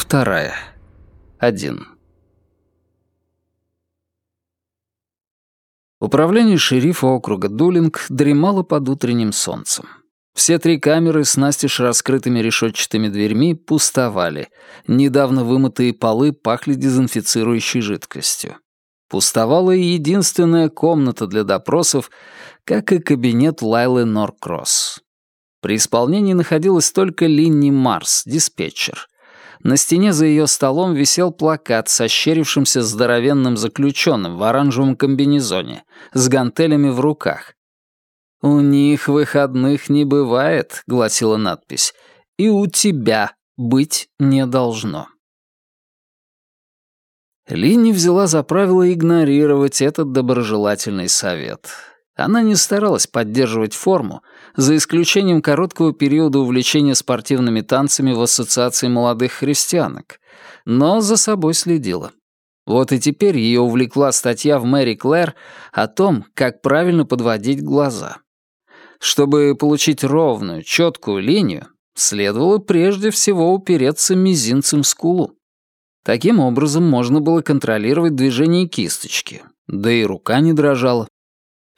вторая. Один. Управление шерифа округа Дулинг дремало под утренним солнцем. Все три камеры с настежь раскрытыми решетчатыми дверьми пустовали. Недавно вымытые полы пахли дезинфицирующей жидкостью. Пустовала и единственная комната для допросов, как и кабинет Лайлы Норкросс. При исполнении находилась только Линни Марс, диспетчер. На стене за ее столом висел плакат с ощерившимся здоровенным заключенным в оранжевом комбинезоне, с гантелями в руках. «У них выходных не бывает», — гласила надпись, — «и у тебя быть не должно». Линни взяла за правило игнорировать этот доброжелательный совет. Она не старалась поддерживать форму, за исключением короткого периода увлечения спортивными танцами в Ассоциации молодых христианок, но за собой следила. Вот и теперь ее увлекла статья в Мэри Клэр о том, как правильно подводить глаза. Чтобы получить ровную, четкую линию, следовало прежде всего упереться мизинцем в скулу. Таким образом можно было контролировать движение кисточки, да и рука не дрожала.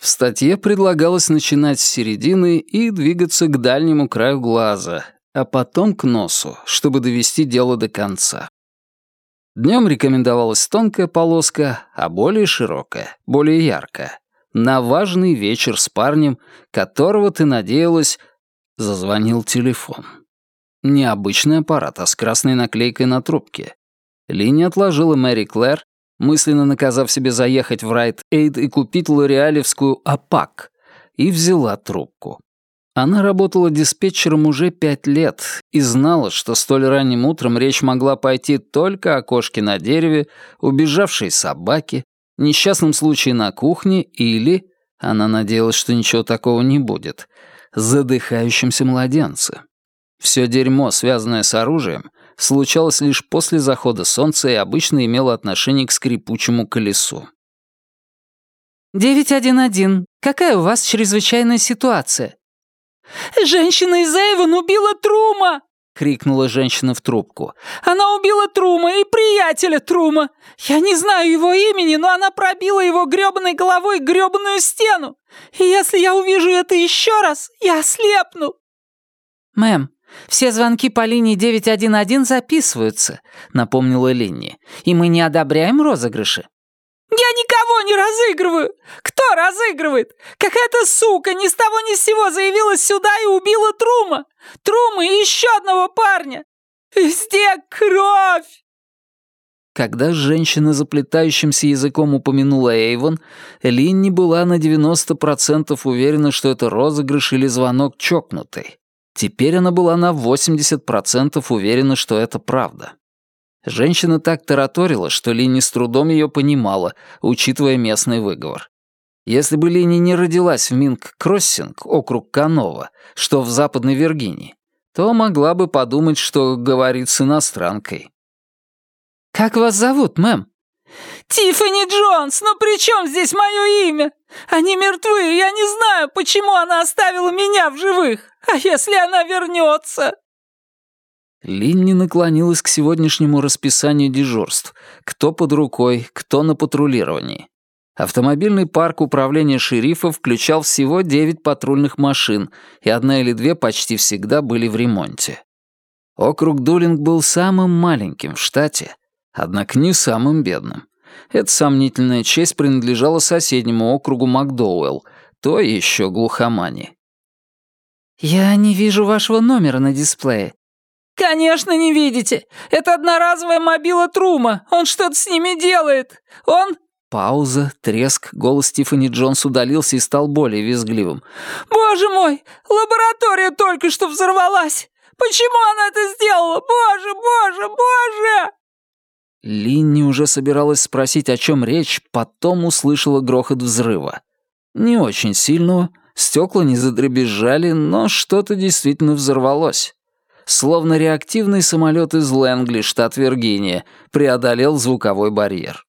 В статье предлагалось начинать с середины и двигаться к дальнему краю глаза, а потом к носу, чтобы довести дело до конца. Днем рекомендовалась тонкая полоска, а более широкая, более яркая. На важный вечер с парнем, которого ты надеялась... Зазвонил телефон. Необычный аппарат, а с красной наклейкой на трубке. Линия отложила Мэри Клэр мысленно наказав себе заехать в Райт Эйд и купить лореалевскую «АПАК», и взяла трубку. Она работала диспетчером уже пять лет и знала, что столь ранним утром речь могла пойти только о кошке на дереве, убежавшей собаке, несчастном случае на кухне или, она надеялась, что ничего такого не будет, задыхающемся младенце. Все дерьмо, связанное с оружием, случалось лишь после захода солнца и обычно имело отношение к скрипучему колесу. «911. Какая у вас чрезвычайная ситуация?» «Женщина из Эйвен убила Трума!» — крикнула женщина в трубку. «Она убила Трума и приятеля Трума! Я не знаю его имени, но она пробила его грёбаной головой грёбаную стену! И если я увижу это еще раз, я ослепну!» «Мэм, «Все звонки по линии 911 записываются», — напомнила Линни. «И мы не одобряем розыгрыши». «Я никого не разыгрываю! Кто разыгрывает? Какая-то сука ни с того ни с сего заявилась сюда и убила Трума! Трума и еще одного парня! Везде кровь!» Когда женщина заплетающимся языком упомянула Эйвон, Линни была на 90% уверена, что это розыгрыш или звонок чокнутой. Теперь она была на 80% уверена, что это правда. Женщина так тараторила, что Лини с трудом ее понимала, учитывая местный выговор. Если бы Лини не родилась в Минг-Кроссинг, округ Канова, что в Западной Виргинии, то могла бы подумать, что говорит с иностранкой. «Как вас зовут, мэм?» «Тиффани Джонс, но при чем здесь мое имя? Они мертвы, я не знаю, почему она оставила меня в живых. А если она вернется?» Линни наклонилась к сегодняшнему расписанию дежурств. Кто под рукой, кто на патрулировании. Автомобильный парк управления шерифа включал всего девять патрульных машин, и одна или две почти всегда были в ремонте. Округ Дулинг был самым маленьким в штате, однако не самым бедным. Эта сомнительная честь принадлежала соседнему округу Макдоуэлл, то еще глухомани. «Я не вижу вашего номера на дисплее». «Конечно не видите! Это одноразовая мобила Трума! Он что-то с ними делает! Он...» Пауза, треск, голос Тиффани Джонс удалился и стал более визгливым. «Боже мой! Лаборатория только что взорвалась! Почему она это сделала? Боже, боже, боже!» Линни уже собиралась спросить, о чем речь, потом услышала грохот взрыва. Не очень сильного, стекла не задребезжали, но что-то действительно взорвалось. Словно реактивный самолет из Лэнгли, штат Виргиния, преодолел звуковой барьер.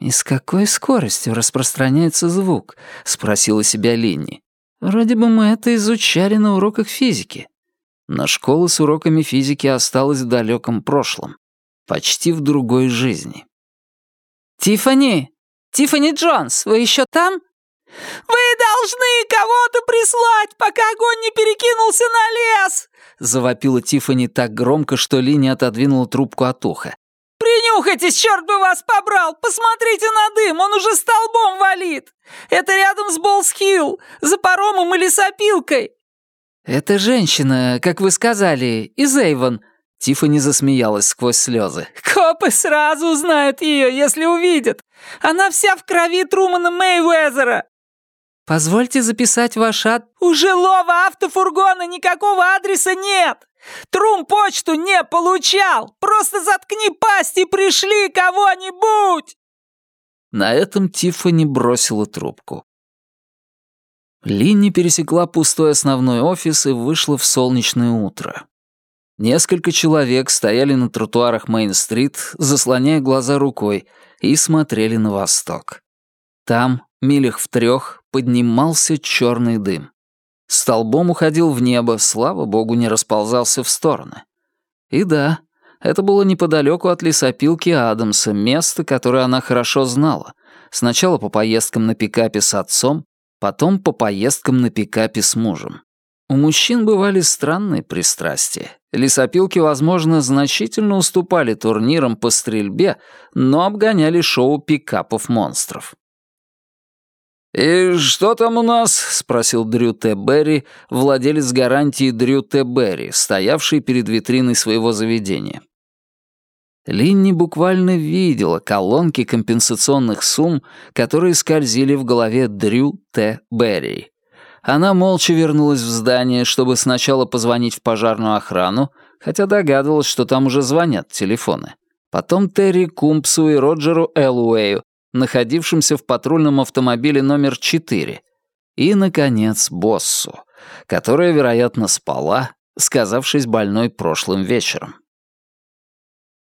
«И с какой скоростью распространяется звук?» — спросила себя Линни. «Вроде бы мы это изучали на уроках физики. Но школа с уроками физики осталась в далеком прошлом, почти в другой жизни. «Тиффани! Тиффани Джонс, вы еще там?» «Вы должны кого-то прислать, пока огонь не перекинулся на лес!» Завопила Тиффани так громко, что Ли не отодвинула трубку от уха. «Принюхайтесь, черт бы вас побрал! Посмотрите на дым, он уже столбом валит! Это рядом с Болс-Хилл, за паромом и лесопилкой!» «Это женщина, как вы сказали, из Эйвон», Тиффани засмеялась сквозь слезы. «Копы сразу узнают ее, если увидят! Она вся в крови Трумана Мэйвезера!» «Позвольте записать ваш ад...» «У жилого автофургона никакого адреса нет! Трум почту не получал! Просто заткни пасть и пришли кого-нибудь!» На этом Тиффани бросила трубку. Линни пересекла пустой основной офис и вышла в солнечное утро. Несколько человек стояли на тротуарах Мейн-стрит, заслоняя глаза рукой, и смотрели на восток. Там, милях в трех, поднимался черный дым. Столбом уходил в небо, слава богу, не расползался в стороны. И да, это было неподалеку от лесопилки Адамса, место, которое она хорошо знала. Сначала по поездкам на пикапе с отцом, потом по поездкам на пикапе с мужем. У мужчин бывали странные пристрастия. Лесопилки, возможно, значительно уступали турнирам по стрельбе, но обгоняли шоу пикапов-монстров. «И что там у нас?» — спросил Дрю Т. Берри, владелец гарантии Дрю Т. Берри, стоявший перед витриной своего заведения. Линни буквально видела колонки компенсационных сумм, которые скользили в голове Дрю Т. Берри. Она молча вернулась в здание, чтобы сначала позвонить в пожарную охрану, хотя догадывалась, что там уже звонят телефоны. Потом Терри Кумпсу и Роджеру Элуэю, находившимся в патрульном автомобиле номер 4. И, наконец, Боссу, которая, вероятно, спала, сказавшись больной прошлым вечером.